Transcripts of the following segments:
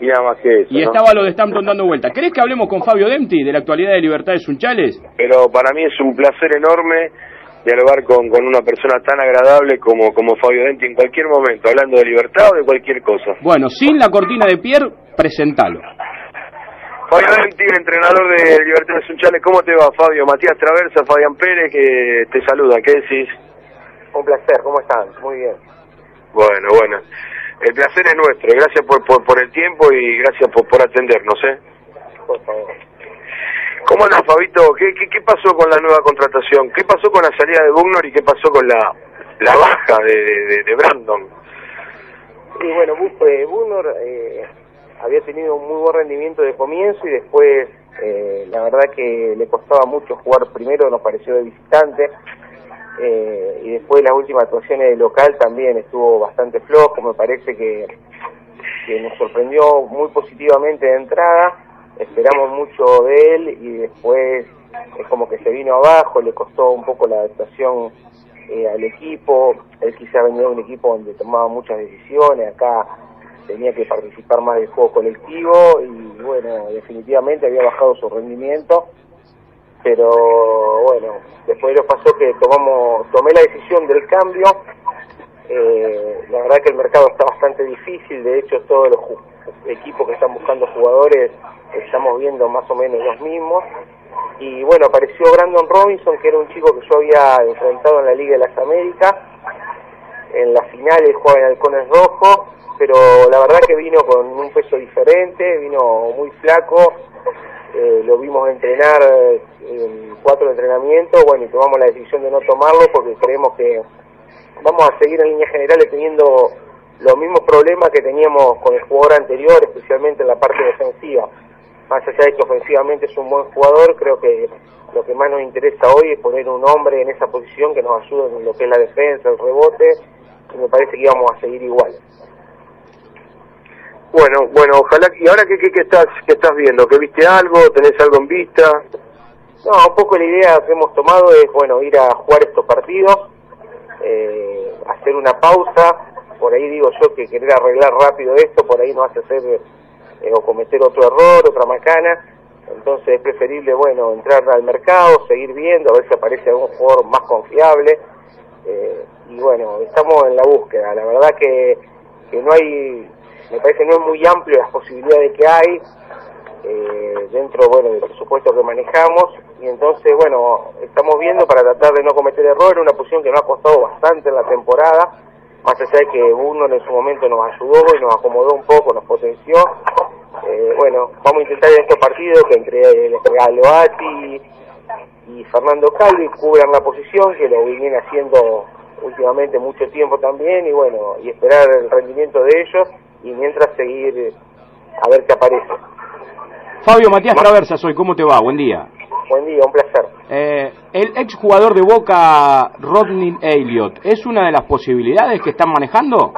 y nada más que eso. Y estaba lo de Stampton dando vuelta. ¿Crees que hablemos con Fabio Dempti de la actualidad de Libertad de Sunchales? Pero para mí es un placer enorme dialogar con, con una persona tan agradable como, como Fabio Denti en cualquier momento, hablando de libertad o de cualquier cosa. Bueno, sin la cortina de Pierre, presentalo. Fabio Denti, entrenador de Libertad de Sunchales, ¿cómo te va Fabio? Matías Traversa, Fabián Pérez, que te saluda, ¿qué decís? Un placer, ¿cómo están? Muy bien. Bueno, bueno. El placer es nuestro, gracias por, por, por el tiempo y gracias por, por atendernos, ¿eh? Por favor. ¿Cómo andas, Fabito? ¿Qué, qué, qué pasó con la nueva contratación? ¿Qué pasó con la salida de Bugnor y qué pasó con la, la baja de, de, de Brandon? Sí, bueno, eh, Bugnor eh, había tenido un muy buen rendimiento de comienzo y después, eh, la verdad que le costaba mucho jugar primero, nos pareció de visitante, eh, y después las últimas actuaciones de local también estuvo bastante flojo, me parece que, nos sorprendió muy positivamente de entrada esperamos mucho de él y después es como que se vino abajo, le costó un poco la adaptación eh, al equipo, él quizá venía de un equipo donde tomaba muchas decisiones, acá tenía que participar más del juego colectivo y bueno, definitivamente había bajado su rendimiento, pero bueno, después lo pasó que tomamos, tomé la decisión del cambio, eh, la verdad que el mercado está bastante difícil, de hecho todos los equipos que están buscando jugadores estamos viendo más o menos los mismos. Y bueno, apareció Brandon Robinson, que era un chico que yo había enfrentado en la Liga de las Américas. En la final él jugaba en Halcones Rojo, pero la verdad que vino con un peso diferente, vino muy flaco. Eh, lo vimos entrenar en cuatro entrenamientos, bueno, y tomamos la decisión de no tomarlo porque creemos que vamos a seguir en líneas generales teniendo los mismos problemas que teníamos con el jugador anterior, especialmente en la parte defensiva más allá de que ofensivamente es un buen jugador, creo que lo que más nos interesa hoy es poner un hombre en esa posición que nos ayude en lo que es la defensa, el rebote, y me parece que íbamos a seguir igual. Bueno, bueno, ojalá. ¿Y ahora qué, qué, qué estás qué estás viendo? ¿Que viste algo? ¿Tenés algo en vista? No, un poco la idea que hemos tomado es, bueno, ir a jugar estos partidos, eh, hacer una pausa, por ahí digo yo que querer arreglar rápido esto, por ahí no hace ser eh, o cometer otro error, otra macana. Entonces es preferible, bueno, entrar al mercado, seguir viendo, a ver si aparece algún jugador más confiable. Eh, y bueno, estamos en la búsqueda. La verdad que, que no hay, me parece no es muy amplio las posibilidades que hay eh, dentro, bueno, del presupuesto que manejamos. Y entonces, bueno, estamos viendo para tratar de no cometer errores, una posición que nos ha costado bastante en la temporada más allá de que uno en su momento nos ayudó y nos acomodó un poco, nos potenció, eh, bueno, vamos a intentar en estos partidos que entre Aloati y Fernando Calvi cubran la posición, que lo vienen haciendo últimamente mucho tiempo también, y bueno, y esperar el rendimiento de ellos, y mientras seguir a ver qué aparece. Fabio Matías Traversa soy, ¿cómo te va? Buen día. Buen día, un placer. Eh, el exjugador de Boca, Rodney Elliott, ¿es una de las posibilidades que están manejando?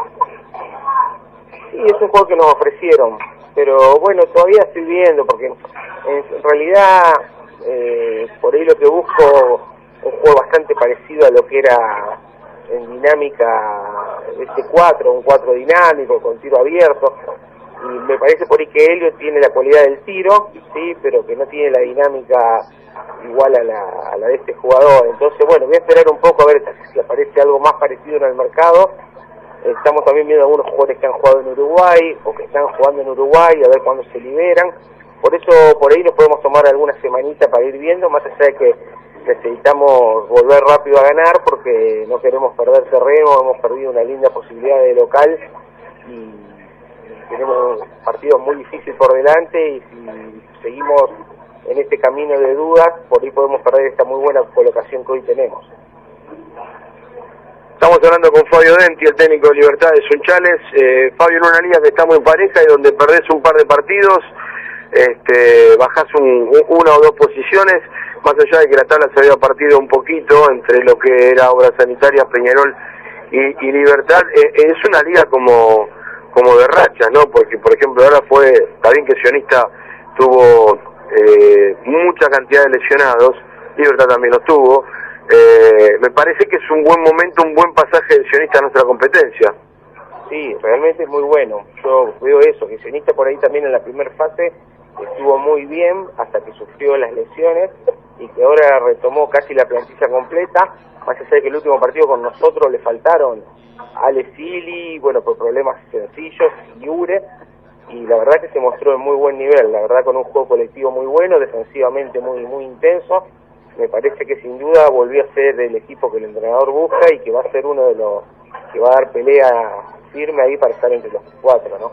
Sí, es un juego que nos ofrecieron, pero bueno, todavía estoy viendo, porque en realidad eh, por ahí lo que busco un juego bastante parecido a lo que era en dinámica este 4, un 4 dinámico, con tiro abierto, y me parece por ahí que Elliot tiene la cualidad del tiro, sí, pero que no tiene la dinámica igual a la, a la de este jugador. Entonces, bueno, voy a esperar un poco a ver si aparece algo más parecido en el mercado. Estamos también viendo algunos jugadores que han jugado en Uruguay o que están jugando en Uruguay, a ver cuándo se liberan. Por eso, por ahí nos podemos tomar alguna semanita para ir viendo, más allá de que necesitamos volver rápido a ganar porque no queremos perder terreno, hemos perdido una linda posibilidad de local y tenemos partidos muy difíciles por delante y si seguimos en este camino de dudas, por ahí podemos perder esta muy buena colocación que hoy tenemos. Estamos hablando con Fabio Denti, el técnico de Libertad de Sunchales. Eh, Fabio, en una liga que estamos en pareja y donde perdés un par de partidos, este, bajás un, una o dos posiciones, más allá de que la tabla se había partido un poquito entre lo que era Obras Sanitarias, Peñarol y, Libertad, eh, es una liga como como de rachas, ¿no? Porque, por ejemplo, ahora fue, está bien que Sionista tuvo eh, mucha cantidad de lesionados, Libertad también lo tuvo. Eh, me parece que es un buen momento, un buen pasaje de Sionista a nuestra competencia. Sí, realmente es muy bueno. Yo veo eso, que Sionista por ahí también en la primera fase estuvo muy bien hasta que sufrió las lesiones y que ahora retomó casi la plantilla completa, más allá de que el último partido con nosotros le faltaron Ale Sili, bueno, por problemas sencillos, y Ure, y la verdad que se mostró en muy buen nivel, la verdad con un juego colectivo muy bueno, defensivamente muy muy intenso, me parece que sin duda volvió a ser el equipo que el entrenador busca y que va a ser uno de los que va a dar pelea firme ahí para estar entre los cuatro, ¿no?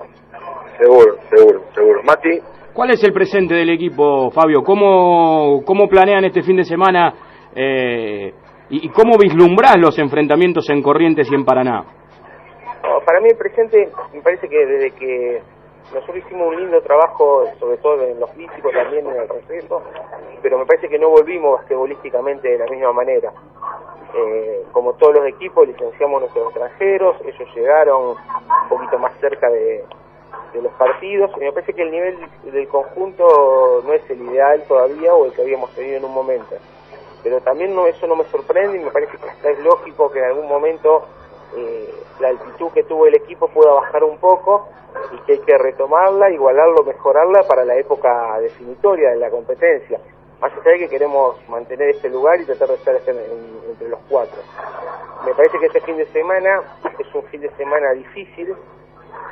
Seguro, seguro, seguro. Mati. ¿Cuál es el presente del equipo, Fabio? ¿Cómo, cómo planean este fin de semana eh, y, cómo vislumbras los enfrentamientos en Corrientes y en Paraná? para mí el presente, me parece que desde que nosotros hicimos un lindo trabajo, sobre todo en los físicos, también en el pero me parece que no volvimos basquetbolísticamente de la misma manera. Eh, como todos los equipos, licenciamos nuestros extranjeros, ellos llegaron un poquito más cerca de, de los partidos, y me parece que el nivel del conjunto no es el ideal todavía o el que habíamos tenido en un momento. Pero también no, eso no me sorprende y me parece que es lógico que en algún momento eh, la altitud que tuvo el equipo pueda bajar un poco y que hay que retomarla, igualarlo, mejorarla para la época definitoria de la competencia. Más allá de que queremos mantener este lugar y tratar de estar entre los cuatro. Me parece que este fin de semana es un fin de semana difícil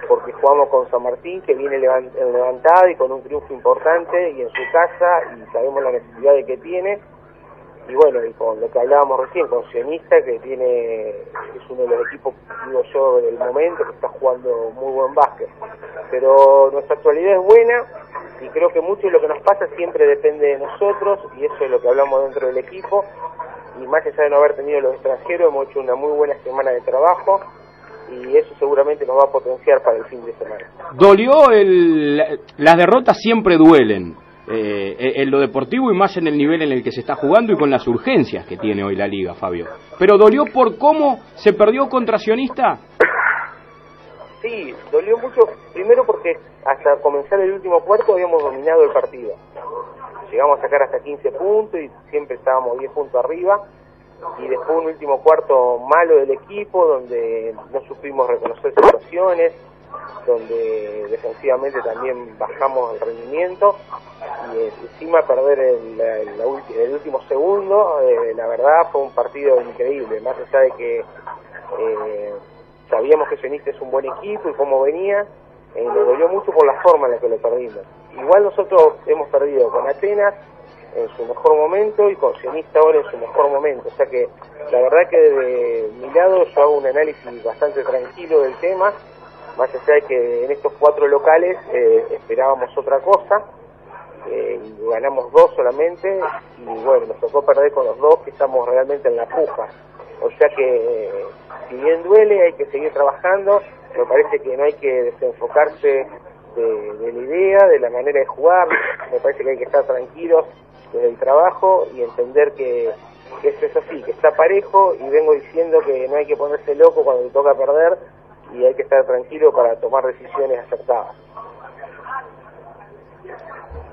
porque jugamos con San Martín que viene levantado y con un triunfo importante y en su casa y sabemos la necesidad que tiene y bueno, y con lo que hablábamos recién, con Sionista, que tiene, es uno de los equipos, digo yo, del momento, que está jugando muy buen básquet. Pero nuestra actualidad es buena y creo que mucho de lo que nos pasa siempre depende de nosotros y eso es lo que hablamos dentro del equipo. Y más allá de no haber tenido los extranjeros, hemos hecho una muy buena semana de trabajo y eso seguramente nos va a potenciar para el fin de semana. Dolió el, las derrotas siempre duelen, eh, en lo deportivo y más en el nivel en el que se está jugando y con las urgencias que tiene hoy la liga, Fabio. ¿Pero dolió por cómo se perdió contra Sionista? Sí, dolió mucho, primero porque hasta comenzar el último cuarto habíamos dominado el partido. Llegamos a sacar hasta 15 puntos y siempre estábamos 10 puntos arriba. Y después un último cuarto malo del equipo, donde no supimos reconocer situaciones, donde defensivamente también bajamos el rendimiento y eh, encima perder el, último segundo, eh, la verdad fue un partido increíble, más allá de que eh, sabíamos que Ceniste es un buen equipo y cómo venía, eh, nos dolió mucho por la forma en la que lo perdimos. Igual nosotros hemos perdido con Atenas en su mejor momento y con Sionista ahora en su mejor momento. O sea que la verdad que de mi lado yo hago un análisis bastante tranquilo del tema más allá de que en estos cuatro locales eh, esperábamos otra cosa, eh, y ganamos dos solamente, y bueno, nos tocó perder con los dos que estamos realmente en la puja. O sea que, si bien duele, hay que seguir trabajando, me parece que no hay que desenfocarse de, la idea, de la manera de jugar, me parece que hay que estar tranquilos desde el trabajo y entender que, que eso es así, que está parejo, y vengo diciendo que no hay que ponerse loco cuando le toca perder, y hay que estar tranquilo para tomar decisiones acertadas.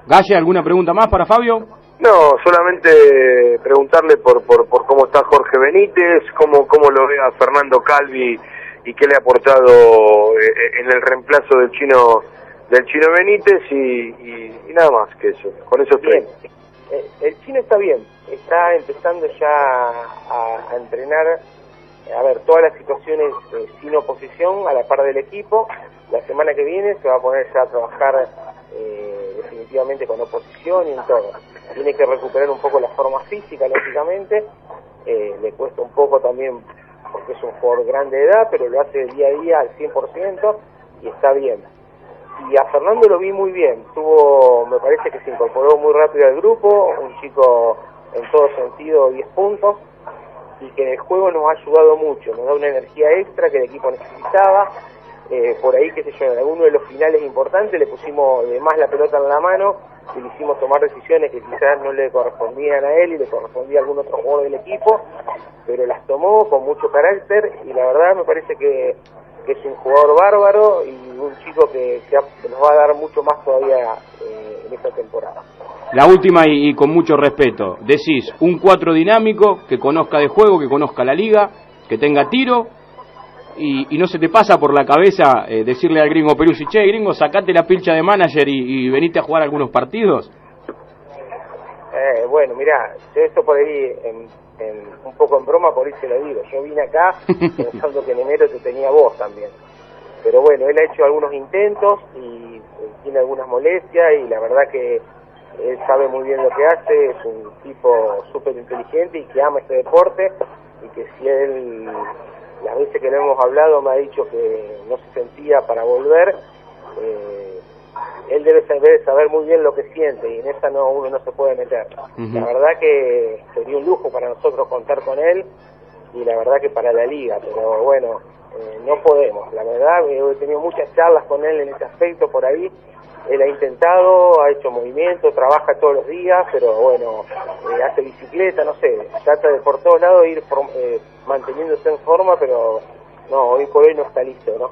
Galle, ¿alguna pregunta más para Fabio? No, solamente preguntarle por, por, por cómo está Jorge Benítez, cómo, cómo lo ve a Fernando Calvi y qué le ha aportado eh, en el reemplazo del chino del chino Benítez y, nada más que eso. Con eso estoy. Eh, el chino está bien, está empezando ya a entrenar a ver, todas las situaciones eh, sin oposición a la par del equipo. La semana que viene se va a poner ya a trabajar eh, definitivamente con oposición y en todo. Tiene que recuperar un poco la forma física, lógicamente. Eh, le cuesta un poco también porque es un jugador grande de edad, pero lo hace día a día al 100% y está bien. Y a Fernando lo vi muy bien. Tuvo, me parece que se incorporó muy rápido al grupo, un chico en todo sentido 10 puntos y que en el juego nos ha ayudado mucho, nos da una energía extra que el equipo necesitaba. Eh, por ahí, qué sé yo, en alguno de los finales importantes le pusimos de más la pelota en la mano y le hicimos tomar decisiones que quizás no le correspondían a él y le correspondía a algún otro jugador del equipo, pero las tomó con mucho carácter y la verdad me parece que, es un jugador bárbaro y un chico que, nos va a dar mucho más todavía eh, en esta temporada. La última y, con mucho respeto, decís un cuatro dinámico, que conozca de juego, que conozca la liga, que tenga tiro y, no se te pasa por la cabeza eh, decirle al gringo Peruzzi, che, gringo, sacate la pilcha de manager y, y venite a jugar algunos partidos? Bueno, mira, esto por ahí, en, un poco en broma, por ahí se lo digo. Yo vine acá pensando que en enero te tenía vos también. Pero bueno, él ha hecho algunos intentos y eh, tiene algunas molestias y la verdad que él sabe muy bien lo que hace, es un tipo súper inteligente y que ama este deporte y que si él, las veces que lo hemos hablado, me ha dicho que no se sentía para volver, eh, él debe saber, saber muy bien lo que siente y en esa no uno no se puede meter. La verdad que sería un lujo para nosotros contar con él y la verdad que para la liga, pero bueno, eh, no podemos. La verdad, he tenido muchas charlas con él en ese aspecto por ahí. Él ha intentado, ha hecho movimiento, trabaja todos los días, pero bueno, eh, hace bicicleta, no sé, trata de por todos lados ir eh, manteniéndose en forma, pero no, hoy por hoy no está listo, ¿no?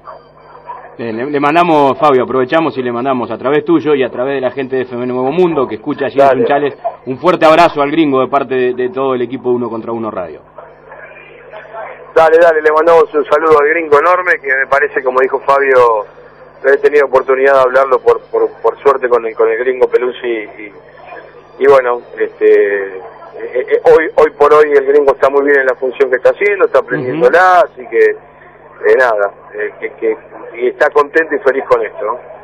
Le, mandamos, Fabio, aprovechamos y le mandamos a través tuyo y a través de la gente de FM Nuevo Mundo que escucha allí en Sunchales un fuerte abrazo al gringo de parte de, todo el equipo Uno contra Uno Radio. Dale, dale, le mandamos un saludo al gringo enorme que me parece, como dijo Fabio, he tenido oportunidad de hablarlo por, por, suerte con el, con el gringo Pelusi y, y, bueno, este, eh, eh, hoy, hoy por hoy el gringo está muy bien en la función que está haciendo, está aprendiéndola, así que de nada, eh, que, que, y está contento y feliz con esto.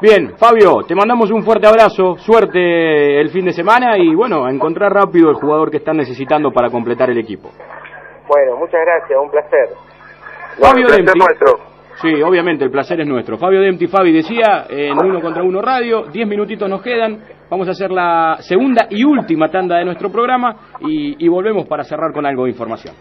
Bien, Fabio, te mandamos un fuerte abrazo, suerte el fin de semana y bueno, a encontrar rápido el jugador que están necesitando para completar el equipo. Bueno, muchas gracias, un placer. Fabio nuestro. Sí, obviamente, el placer es nuestro. Fabio Dempti, Fabi decía, en uno contra uno radio, diez minutitos nos quedan, vamos a hacer la segunda y última tanda de nuestro programa y, y volvemos para cerrar con algo de información.